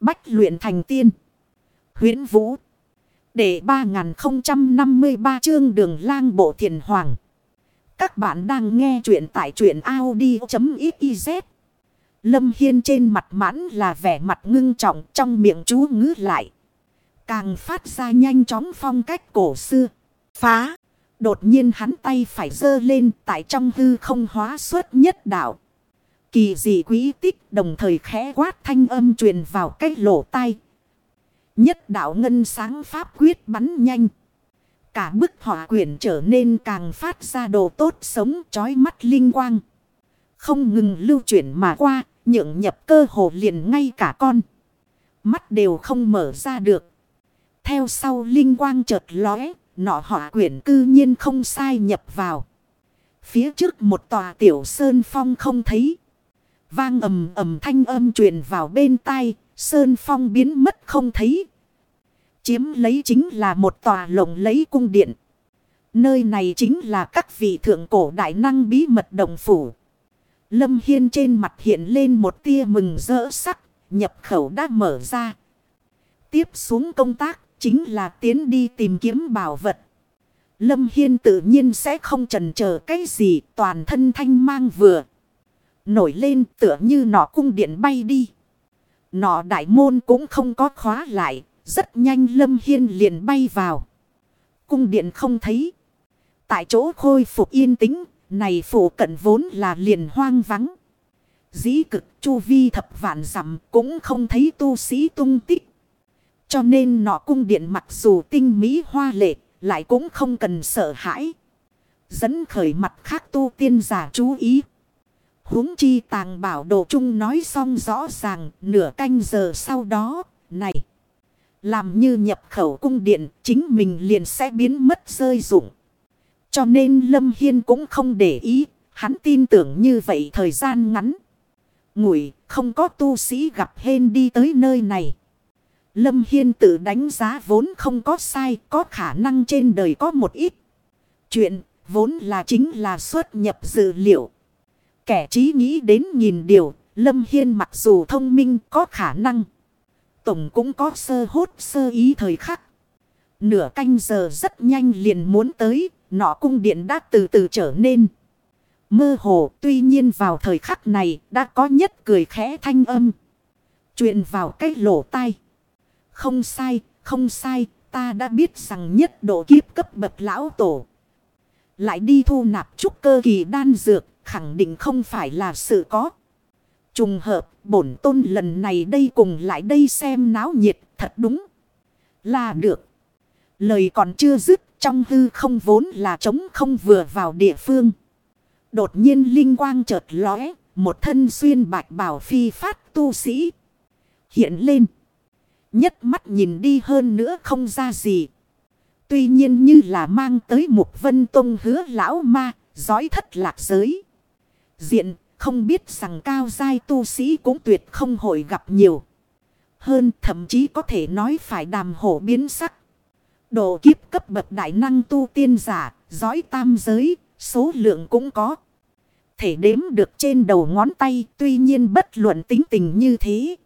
Bách luyện thành tiên. huyễn Vũ. Để 3053 chương đường lang bộ thiền hoàng. Các bạn đang nghe truyện tại truyện Audi.xyz. Lâm Hiên trên mặt mãn là vẻ mặt ngưng trọng, trong miệng chú ngữ lại. Càng phát ra nhanh chóng phong cách cổ xưa. Phá. Đột nhiên hắn tay phải dơ lên, tại trong hư không hóa xuất nhất đạo. Kỳ dị quý tích đồng thời khẽ quát thanh âm truyền vào cách lỗ tai. Nhất đạo ngân sáng pháp quyết bắn nhanh. Cả bức họa quyển trở nên càng phát ra đồ tốt sống chói mắt linh quang. Không ngừng lưu chuyển mà qua, nhượng nhập cơ hồ liền ngay cả con. Mắt đều không mở ra được. Theo sau linh quang chợt lóe, nọ họa quyển cư nhiên không sai nhập vào. Phía trước một tòa tiểu sơn phong không thấy. Vang ầm ầm thanh âm truyền vào bên tai, sơn phong biến mất không thấy. Chiếm lấy chính là một tòa lồng lấy cung điện. Nơi này chính là các vị thượng cổ đại năng bí mật đồng phủ. Lâm Hiên trên mặt hiện lên một tia mừng rỡ sắc, nhập khẩu đã mở ra. Tiếp xuống công tác, chính là tiến đi tìm kiếm bảo vật. Lâm Hiên tự nhiên sẽ không trần chờ cái gì toàn thân thanh mang vừa. Nổi lên tựa như nọ cung điện bay đi. Nọ đại môn cũng không có khóa lại. Rất nhanh Lâm Hiên liền bay vào. Cung điện không thấy. Tại chỗ khôi phục yên tĩnh. Này phủ cận vốn là liền hoang vắng. Dĩ cực chu vi thập vạn dặm cũng không thấy tu sĩ tung tích. Cho nên nọ cung điện mặc dù tinh mỹ hoa lệ, lại cũng không cần sợ hãi. Dẫn khởi mặt khác tu tiên giả chú ý huống chi tàng bảo đồ chung nói xong rõ ràng nửa canh giờ sau đó, này. Làm như nhập khẩu cung điện, chính mình liền sẽ biến mất rơi dụng. Cho nên Lâm Hiên cũng không để ý, hắn tin tưởng như vậy thời gian ngắn. Ngủi, không có tu sĩ gặp hên đi tới nơi này. Lâm Hiên tự đánh giá vốn không có sai, có khả năng trên đời có một ít. Chuyện, vốn là chính là xuất nhập dữ liệu. Kẻ trí nghĩ đến nhìn điều, Lâm Hiên mặc dù thông minh có khả năng. Tổng cũng có sơ hốt sơ ý thời khắc. Nửa canh giờ rất nhanh liền muốn tới, nọ cung điện đã từ từ trở nên. Mơ hồ tuy nhiên vào thời khắc này đã có nhất cười khẽ thanh âm. Chuyện vào cái lỗ tai. Không sai, không sai, ta đã biết rằng nhất độ kiếp cấp bậc lão tổ. Lại đi thu nạp chút cơ kỳ đan dược khẳng định không phải là sự có. Trùng hợp, bổn tôn lần này đây cùng lại đây xem náo nhiệt, thật đúng. Là được. Lời còn chưa dứt, trong hư không vốn là trống không vừa vào địa phương. Đột nhiên linh quang chợt lóe, một thân xuyên bạch bảo phi phát tu sĩ. Hiện lên. Nhất mắt nhìn đi hơn nữa không ra gì. Tuy nhiên như là mang tới một vân tông hứa lão ma, giói thất lạc giới diện, không biết rằng cao giai tu sĩ cũng tuyệt không hội gặp nhiều. Hơn thậm chí có thể nói phải đàm hổ biến sắc. Độ kiếp cấp bậc đại năng tu tiên giả, giói tam giới, số lượng cũng có. Thể đếm được trên đầu ngón tay, tuy nhiên bất luận tính tình như thế.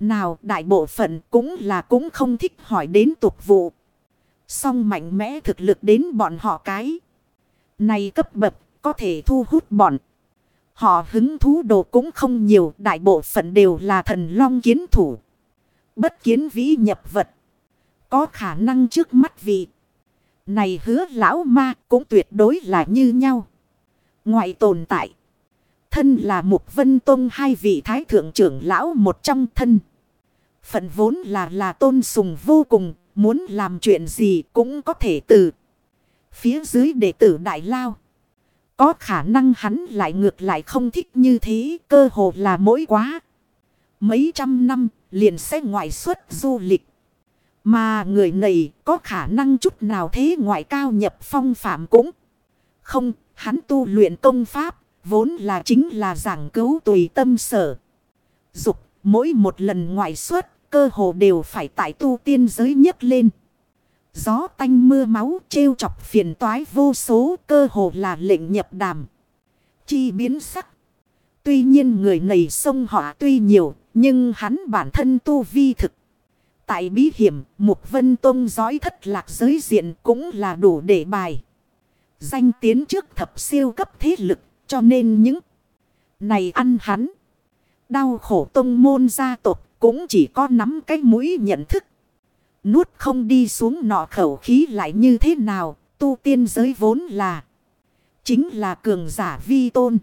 Nào đại bộ phận cũng là cũng không thích hỏi đến tục vụ. Song mạnh mẽ thực lực đến bọn họ cái. Này cấp bậc có thể thu hút bọn. Họ hứng thú đồ cũng không nhiều, đại bộ phận đều là thần long kiến thủ. Bất kiến vĩ nhập vật. Có khả năng trước mắt vị. Này hứa lão ma cũng tuyệt đối là như nhau. Ngoại tồn tại. Thân là một vân tôn hai vị thái thượng trưởng lão một trong thân. Phận vốn là là tôn sùng vô cùng. Muốn làm chuyện gì cũng có thể từ. Phía dưới đệ tử đại lao. Có khả năng hắn lại ngược lại không thích như thế, cơ hồ là mỗi quá. Mấy trăm năm liền sẽ ngoại xuất du lịch. Mà người này có khả năng chút nào thế ngoại cao nhập phong phạm cũng. Không, hắn tu luyện công pháp, vốn là chính là giảng cứu tùy tâm sở. Dục, mỗi một lần ngoại xuất, cơ hồ đều phải tại tu tiên giới nhất lên. Gió tanh mưa máu trêu chọc phiền toái vô số cơ hồ là lệnh nhập đàm. Chi biến sắc. Tuy nhiên người này sông họ tuy nhiều Nhưng hắn bản thân tu vi thực. Tại bí hiểm, Mục Vân Tông giói thất lạc giới diện cũng là đủ để bài. Danh tiến trước thập siêu cấp thế lực, cho nên những này ăn hắn. Đau khổ tông môn gia tộc cũng chỉ có nắm cái mũi nhận thức. Nuốt không đi xuống nọ khẩu khí lại như thế nào, tu tiên giới vốn là. Chính là cường giả vi tôn.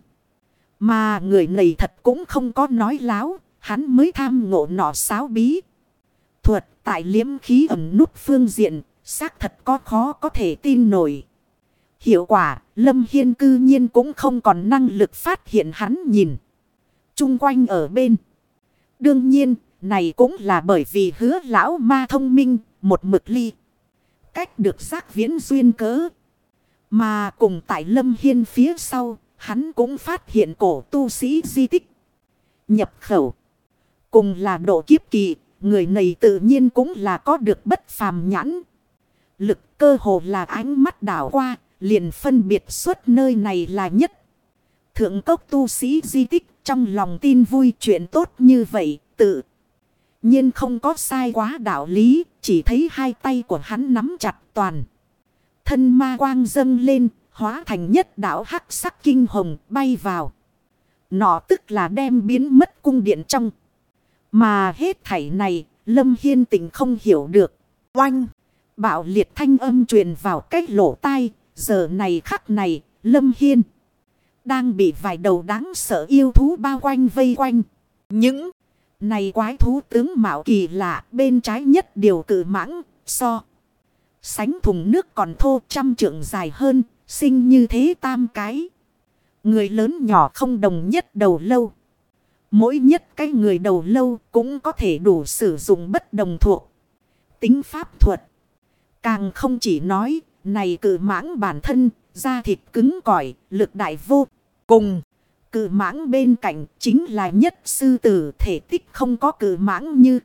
Mà người này thật cũng không có nói láo, hắn mới tham ngộ nọ sáo bí. Thuật tại liếm khí ẩm nút phương diện, xác thật có khó có thể tin nổi. Hiệu quả, Lâm Hiên cư nhiên cũng không còn năng lực phát hiện hắn nhìn. Trung quanh ở bên. Đương nhiên, này cũng là bởi vì hứa lão ma thông minh, một mực ly. Cách được giác viễn duyên cớ. Mà cùng tại Lâm Hiên phía sau, hắn cũng phát hiện cổ tu sĩ di tích. Nhập khẩu. Cùng là độ kiếp kỳ, người này tự nhiên cũng là có được bất phàm nhãn. Lực cơ hồ là ánh mắt đảo qua, liền phân biệt suốt nơi này là nhất. Thượng cốc tu sĩ di tích trong lòng tin vui chuyện tốt như vậy, tự nhiên không có sai quá đạo lý, chỉ thấy hai tay của hắn nắm chặt toàn. Thân ma quang dâng lên, hóa thành nhất đạo hắc sắc kinh hồng bay vào. Nọ tức là đem biến mất cung điện trong. Mà hết thảy này, Lâm Hiên tình không hiểu được. Oanh! Bạo liệt thanh âm truyền vào cách lỗ tai, giờ này khắc này, Lâm Hiên. Đang bị vài đầu đáng sợ yêu thú bao quanh vây quanh. Những này quái thú tướng mạo kỳ lạ bên trái nhất điều cử mãng, so. Sánh thùng nước còn thô trăm trượng dài hơn, sinh như thế tam cái. Người lớn nhỏ không đồng nhất đầu lâu. Mỗi nhất cái người đầu lâu cũng có thể đủ sử dụng bất đồng thuộc. Tính pháp thuật. Càng không chỉ nói, này cử mãng bản thân, da thịt cứng cỏi, lực đại vô cùng cự mãng bên cạnh chính là nhất sư tử thể tích không có cự mãng như.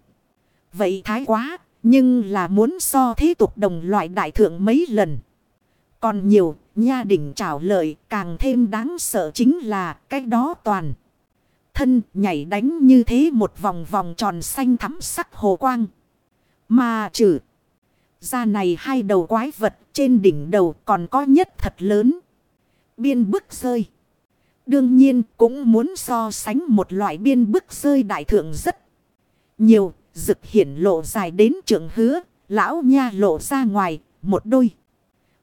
Vậy thái quá, nhưng là muốn so thế tục đồng loại đại thượng mấy lần. Còn nhiều, nha đỉnh trảo lợi càng thêm đáng sợ chính là cái đó toàn. Thân nhảy đánh như thế một vòng vòng tròn xanh thắm sắc hồ quang. Mà trừ. Ra này hai đầu quái vật trên đỉnh đầu còn có nhất thật lớn. Biên bức rơi. Đương nhiên, cũng muốn so sánh một loại biên bức rơi đại thượng rất nhiều. Dực hiển lộ dài đến trường hứa. Lão nha lộ ra ngoài, một đôi.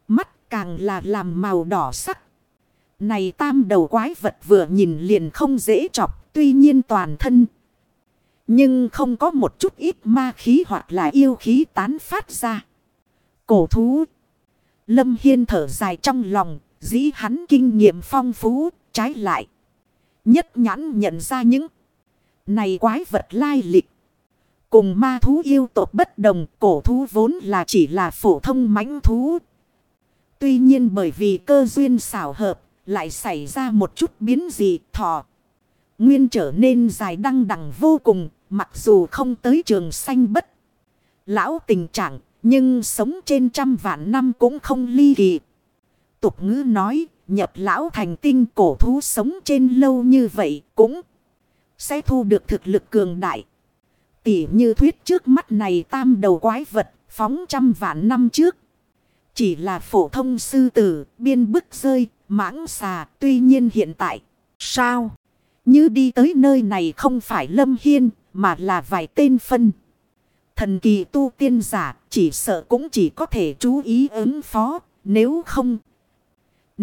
Mắt càng là làm màu đỏ sắc. Này tam đầu quái vật vừa nhìn liền không dễ chọc. Tuy nhiên toàn thân. Nhưng không có một chút ít ma khí hoặc là yêu khí tán phát ra. Cổ thú. Lâm Hiên thở dài trong lòng. Dĩ hắn kinh nghiệm phong phú. Trái lại. Nhất nhãn nhận ra những. Này quái vật lai lịch. Cùng ma thú yêu tộc bất đồng. Cổ thú vốn là chỉ là phổ thông mãnh thú. Tuy nhiên bởi vì cơ duyên xảo hợp. Lại xảy ra một chút biến dị thọ. Nguyên trở nên dài đăng đẳng vô cùng. Mặc dù không tới trường xanh bất. Lão tình trạng nhưng sống trên trăm vạn năm cũng không ly kỳ. Tục ngữ nói, nhập lão thành tinh cổ thú sống trên lâu như vậy cũng sẽ thu được thực lực cường đại. Tỉ như thuyết trước mắt này tam đầu quái vật, phóng trăm vạn năm trước. Chỉ là phổ thông sư tử, biên bức rơi, mãng xà, tuy nhiên hiện tại, sao? Như đi tới nơi này không phải lâm hiên, mà là vài tên phân. Thần kỳ tu tiên giả chỉ sợ cũng chỉ có thể chú ý ứng phó. Nếu không.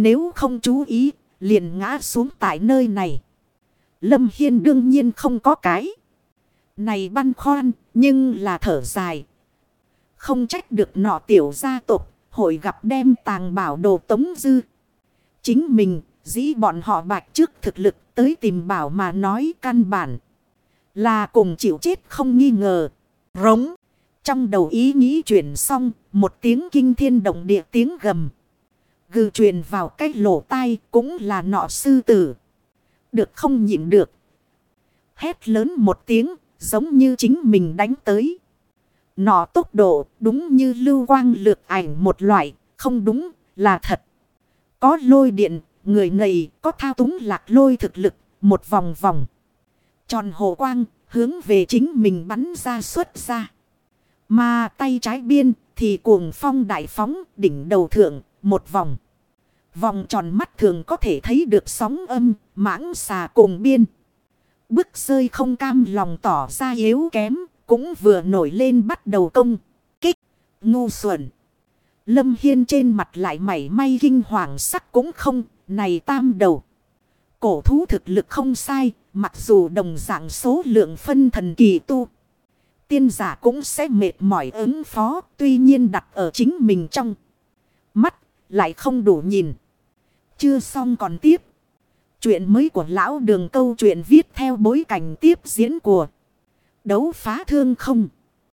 Nếu không chú ý. Liền ngã xuống tại nơi này. Lâm Hiên đương nhiên không có cái. Này băn khoăn. Nhưng là thở dài. Không trách được nọ tiểu gia tộc Hội gặp đem tàng bảo đồ tống dư. Chính mình. Dĩ bọn họ bạch trước thực lực tới tìm bảo mà nói căn bản. Là cùng chịu chết không nghi ngờ. Rống. Trong đầu ý nghĩ chuyển xong, một tiếng kinh thiên động địa tiếng gầm. Gừ truyền vào cách lỗ tai cũng là nọ sư tử. Được không nhịn được. Hét lớn một tiếng, giống như chính mình đánh tới. Nọ tốc độ đúng như lưu quang lược ảnh một loại, không đúng là thật. Có lôi điện, người này có thao túng lạc lôi thực lực, một vòng vòng. Tròn hồ quang, Hướng về chính mình bắn ra xuất ra. Mà tay trái biên thì cuồng phong đại phóng đỉnh đầu thượng một vòng. Vòng tròn mắt thường có thể thấy được sóng âm, mãng xà cùng biên. Bức rơi không cam lòng tỏ ra yếu kém, cũng vừa nổi lên bắt đầu công. Kích. Ngu xuẩn. Lâm Hiên trên mặt lại mảy may kinh hoàng sắc cũng không. Này tam đầu. Cổ thú thực lực không sai. Mặc dù đồng dạng số lượng phân thần kỳ tu. Tiên giả cũng sẽ mệt mỏi ứng phó. Tuy nhiên đặt ở chính mình trong. Mắt lại không đủ nhìn. Chưa xong còn tiếp. Chuyện mới của lão đường câu chuyện viết theo bối cảnh tiếp diễn của đấu phá thương không.